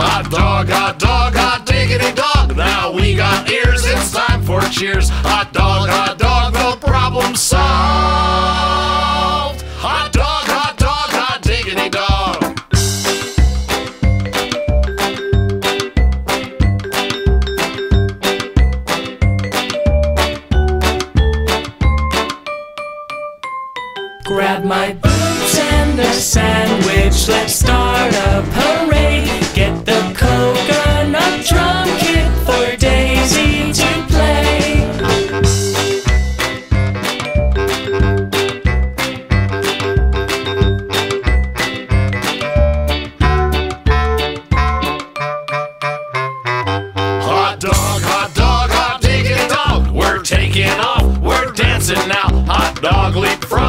Hot dog, hot dog, hot diggity dog. Now we got ears, it's time for cheers. Hot dog, hot dog, the problem solved. Hot dog. hot dog, hot diggity dog. grab my and a sandwich. Let's start a parade. Get the coconut drum kit for Daisy to play. Hot dog, hot dog, hot diggity dog. We're taking off, we're dancing now. Hot dog, leapfrog, and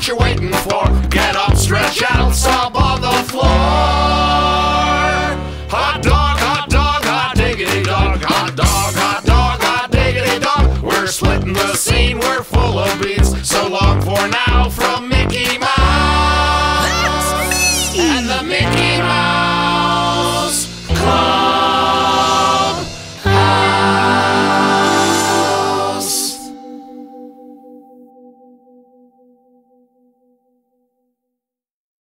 What you waiting for? Get up, stretch out, stomp on the floor. Hot dog, hot dog, hot diggity dog. Hot dog, hot dog, hot diggity dog. We're splitting the scene. We're full of beans. So long for now from Mickey Mouse. That's me. And the Mickey